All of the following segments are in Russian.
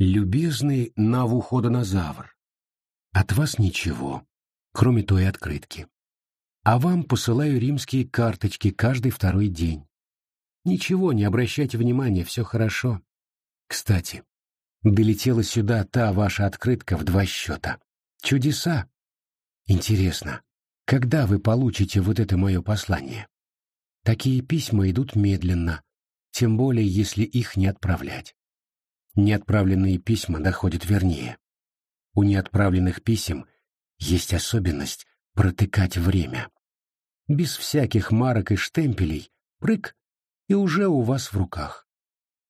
Любезный Навуходонозавр, от вас ничего, кроме той открытки. А вам посылаю римские карточки каждый второй день. Ничего, не обращайте внимания, все хорошо. Кстати, долетела сюда та ваша открытка в два счета. Чудеса. Интересно, когда вы получите вот это мое послание? Такие письма идут медленно, тем более если их не отправлять. Неотправленные письма доходят вернее. У неотправленных писем есть особенность протыкать время. Без всяких марок и штемпелей, прыг, и уже у вас в руках.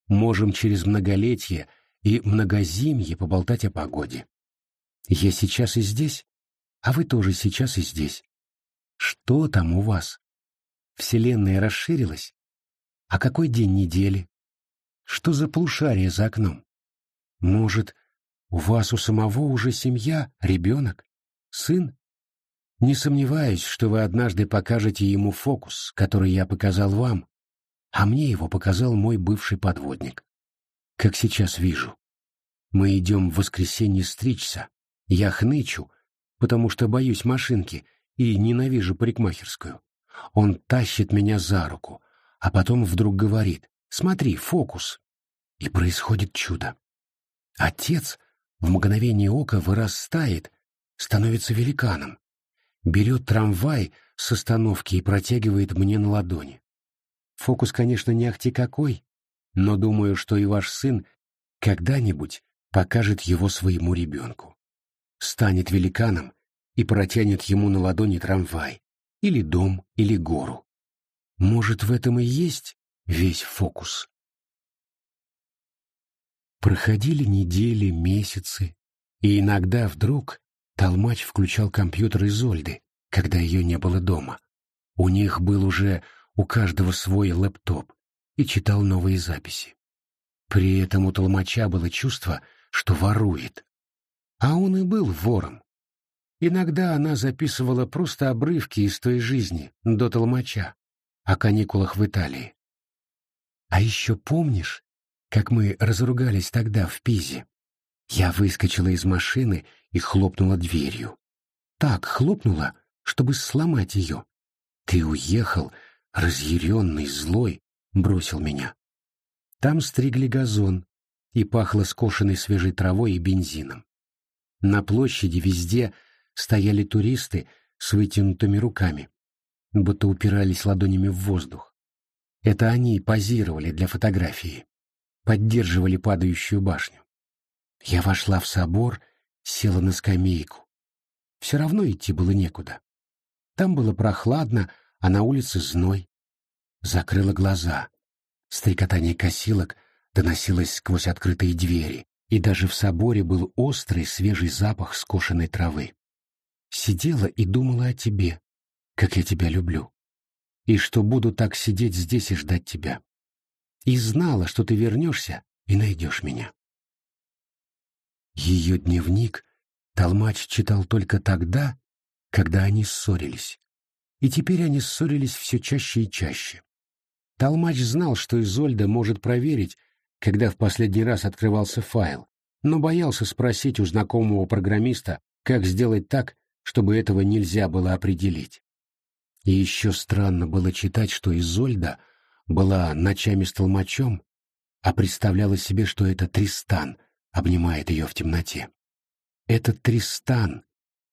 Можем через многолетие и многозимье поболтать о погоде. Я сейчас и здесь, а вы тоже сейчас и здесь. Что там у вас? Вселенная расширилась? А какой день недели? Что за полушарие за окном? Может, у вас у самого уже семья, ребенок, сын? Не сомневаюсь, что вы однажды покажете ему фокус, который я показал вам, а мне его показал мой бывший подводник. Как сейчас вижу. Мы идем в воскресенье стричься, я хнычу, потому что боюсь машинки и ненавижу парикмахерскую. Он тащит меня за руку, а потом вдруг говорит «Смотри, фокус!» И происходит чудо. Отец в мгновение ока вырастает, становится великаном, берет трамвай с остановки и протягивает мне на ладони. Фокус, конечно, не ахти какой, но думаю, что и ваш сын когда-нибудь покажет его своему ребенку. Станет великаном и протянет ему на ладони трамвай, или дом, или гору. Может, в этом и есть весь фокус? Проходили недели, месяцы, и иногда вдруг Толмач включал компьютер Изольды, когда ее не было дома. У них был уже у каждого свой лэптоп, и читал новые записи. При этом у Толмача было чувство, что ворует. А он и был вором. Иногда она записывала просто обрывки из той жизни, до Толмача, о каникулах в Италии. А еще помнишь, как мы разругались тогда в Пизе? Я выскочила из машины и хлопнула дверью. Так хлопнула, чтобы сломать ее. Ты уехал, разъяренный, злой, бросил меня. Там стригли газон, и пахло скошенной свежей травой и бензином. На площади везде стояли туристы с вытянутыми руками, будто упирались ладонями в воздух. Это они позировали для фотографии, поддерживали падающую башню. Я вошла в собор, села на скамейку. Все равно идти было некуда. Там было прохладно, а на улице зной. Закрыла глаза. Стрекотание косилок доносилось сквозь открытые двери, и даже в соборе был острый свежий запах скошенной травы. Сидела и думала о тебе, как я тебя люблю, и что буду так сидеть здесь и ждать тебя. И знала, что ты вернешься и найдешь меня. Ее дневник Толмач читал только тогда, когда они ссорились. И теперь они ссорились все чаще и чаще. Толмач знал, что Изольда может проверить, когда в последний раз открывался файл, но боялся спросить у знакомого программиста, как сделать так, чтобы этого нельзя было определить. И еще странно было читать, что Изольда была ночами с толмачом, а представляла себе, что это Тристан — обнимает ее в темноте. Этот Тристан,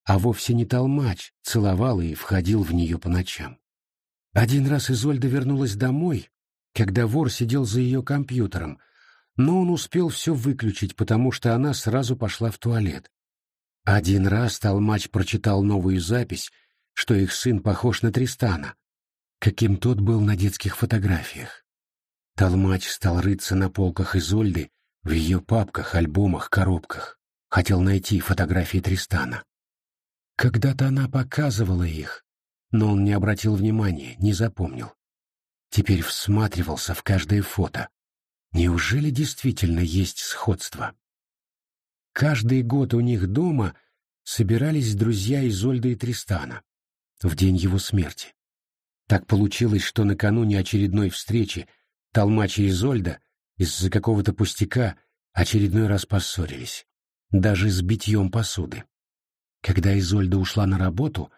а вовсе не толмач, целовал и входил в нее по ночам. Один раз Изольда вернулась домой, когда вор сидел за ее компьютером, но он успел все выключить, потому что она сразу пошла в туалет. Один раз толмач прочитал новую запись, что их сын похож на Тристана, каким тот был на детских фотографиях. Толмач стал рыться на полках Изольды в ее папках, альбомах, коробках. Хотел найти фотографии Тристана. Когда-то она показывала их, но он не обратил внимания, не запомнил. Теперь всматривался в каждое фото. Неужели действительно есть сходство? Каждый год у них дома собирались друзья Изольды и Тристана в день его смерти. Так получилось, что накануне очередной встречи Толмач и Изольда из-за какого-то пустяка Очередной раз поссорились. Даже с битьем посуды. Когда Изольда ушла на работу,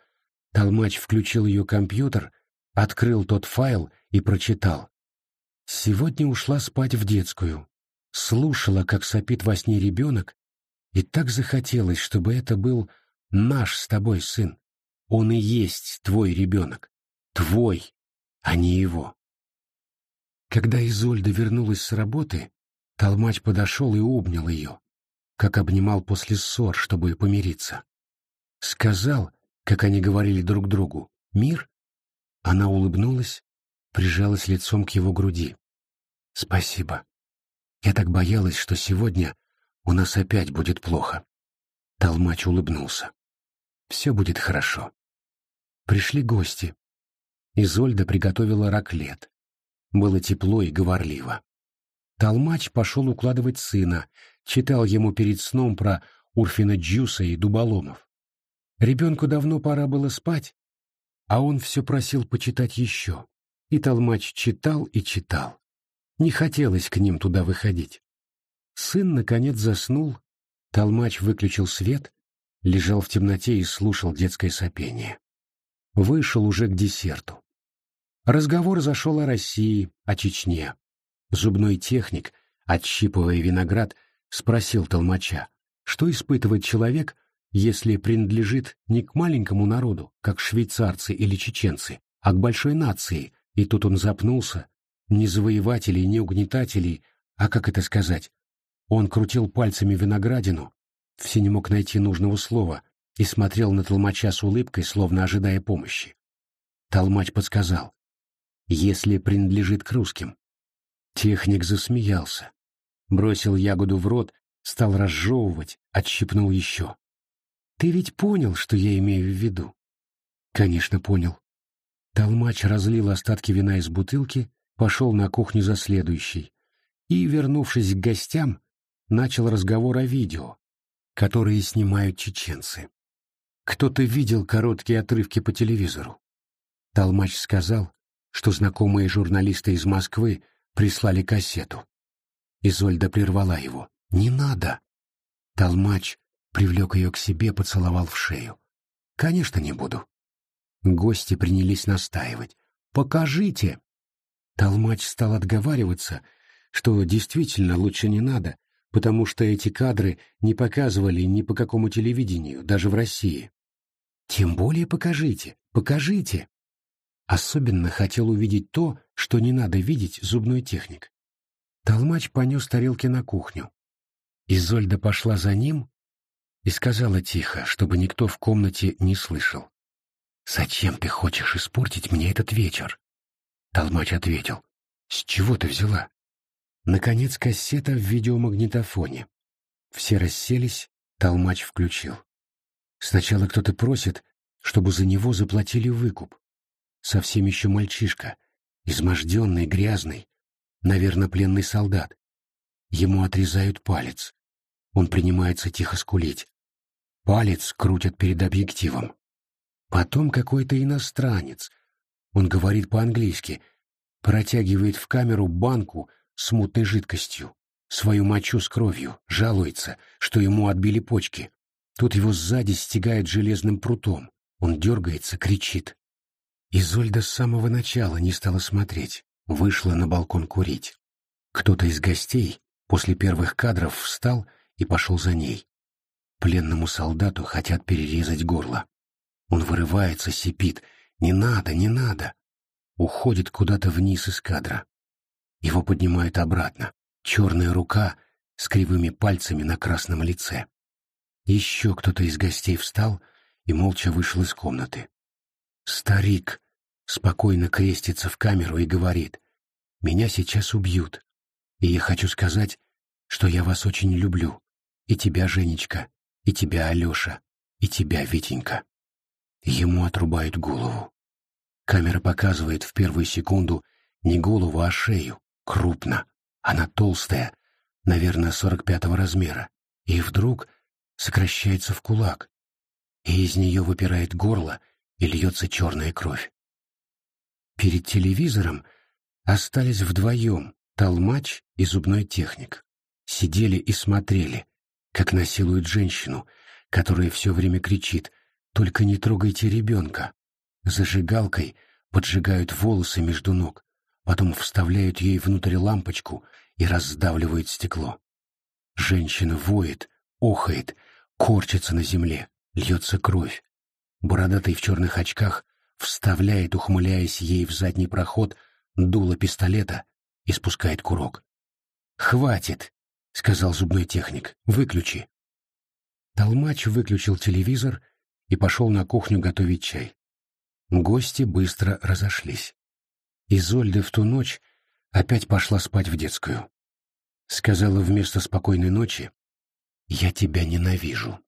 Толмач включил ее компьютер, открыл тот файл и прочитал. Сегодня ушла спать в детскую. Слушала, как сопит во сне ребенок, и так захотелось, чтобы это был наш с тобой сын. Он и есть твой ребенок. Твой, а не его. Когда Изольда вернулась с работы, Толмач подошел и обнял ее, как обнимал после ссор, чтобы помириться. Сказал, как они говорили друг другу, «Мир?» Она улыбнулась, прижалась лицом к его груди. «Спасибо. Я так боялась, что сегодня у нас опять будет плохо». Толмач улыбнулся. «Все будет хорошо». Пришли гости. Изольда приготовила раклет. Было тепло и говорливо. Толмач пошел укладывать сына, читал ему перед сном про Урфина Джуса и Дуболомов. Ребенку давно пора было спать, а он все просил почитать еще. И толмач читал и читал. Не хотелось к ним туда выходить. Сын, наконец, заснул, толмач выключил свет, лежал в темноте и слушал детское сопение. Вышел уже к десерту. Разговор зашел о России, о Чечне. Зубной техник, отщипывая виноград, спросил толмача, что испытывает человек, если принадлежит не к маленькому народу, как швейцарцы или чеченцы, а к большой нации, и тут он запнулся, не завоевателей, не угнетателей, а как это сказать? Он крутил пальцами виноградину, все не мог найти нужного слова, и смотрел на толмача с улыбкой, словно ожидая помощи. Толмач подсказал, если принадлежит к русским. Техник засмеялся, бросил ягоду в рот, стал разжевывать, отщипнул еще. Ты ведь понял, что я имею в виду? Конечно, понял. Толмач разлил остатки вина из бутылки, пошел на кухню за следующей и, вернувшись к гостям, начал разговор о видео, которые снимают чеченцы. Кто-то видел короткие отрывки по телевизору. Толмач сказал, что знакомые журналисты из Москвы прислали кассету. Изольда прервала его. «Не надо!» Толмач привлек ее к себе, поцеловал в шею. «Конечно, не буду». Гости принялись настаивать. «Покажите!» Толмач стал отговариваться, что действительно лучше не надо, потому что эти кадры не показывали ни по какому телевидению, даже в России. «Тем более покажите, покажите!» Особенно хотел увидеть то, что не надо видеть зубной техник. Толмач понес тарелки на кухню. Изольда пошла за ним, и сказала тихо, чтобы никто в комнате не слышал. «Зачем ты хочешь испортить мне этот вечер?» Толмач ответил. «С чего ты взяла?» Наконец кассета в видеомагнитофоне. Все расселись, Толмач включил. Сначала кто-то просит, чтобы за него заплатили выкуп. Совсем еще мальчишка, изможденный, грязный, наверное, пленный солдат. Ему отрезают палец. Он принимается тихо скулить. Палец крутят перед объективом. Потом какой-то иностранец. Он говорит по-английски, протягивает в камеру банку с мутной жидкостью, свою мочу с кровью, жалуется, что ему отбили почки. Тут его сзади стегает железным прутом. Он дергается, кричит. Изольда с самого начала не стала смотреть, вышла на балкон курить. Кто-то из гостей после первых кадров встал и пошел за ней. Пленному солдату хотят перерезать горло. Он вырывается, сипит. «Не надо, не надо!» Уходит куда-то вниз из кадра. Его поднимают обратно. Черная рука с кривыми пальцами на красном лице. Еще кто-то из гостей встал и молча вышел из комнаты. Старик спокойно крестится в камеру и говорит, «Меня сейчас убьют, и я хочу сказать, что я вас очень люблю, и тебя, Женечка, и тебя, Алеша, и тебя, Витенька. Ему отрубают голову. Камера показывает в первую секунду не голову, а шею, крупно. Она толстая, наверное, сорок пятого размера. И вдруг сокращается в кулак, и из нее выпирает горло и льется черная кровь. Перед телевизором остались вдвоем толмач и зубной техник. Сидели и смотрели, как насилуют женщину, которая все время кричит «Только не трогайте ребенка!» Зажигалкой поджигают волосы между ног, потом вставляют ей внутрь лампочку и раздавливают стекло. Женщина воет, охает, корчится на земле, льется кровь. Бородатый в черных очках вставляет, ухмыляясь ей в задний проход, дуло пистолета и спускает курок. «Хватит!» — сказал зубной техник. «Выключи!» Толмач выключил телевизор и пошел на кухню готовить чай. Гости быстро разошлись. Изольда в ту ночь опять пошла спать в детскую. Сказала вместо спокойной ночи «Я тебя ненавижу».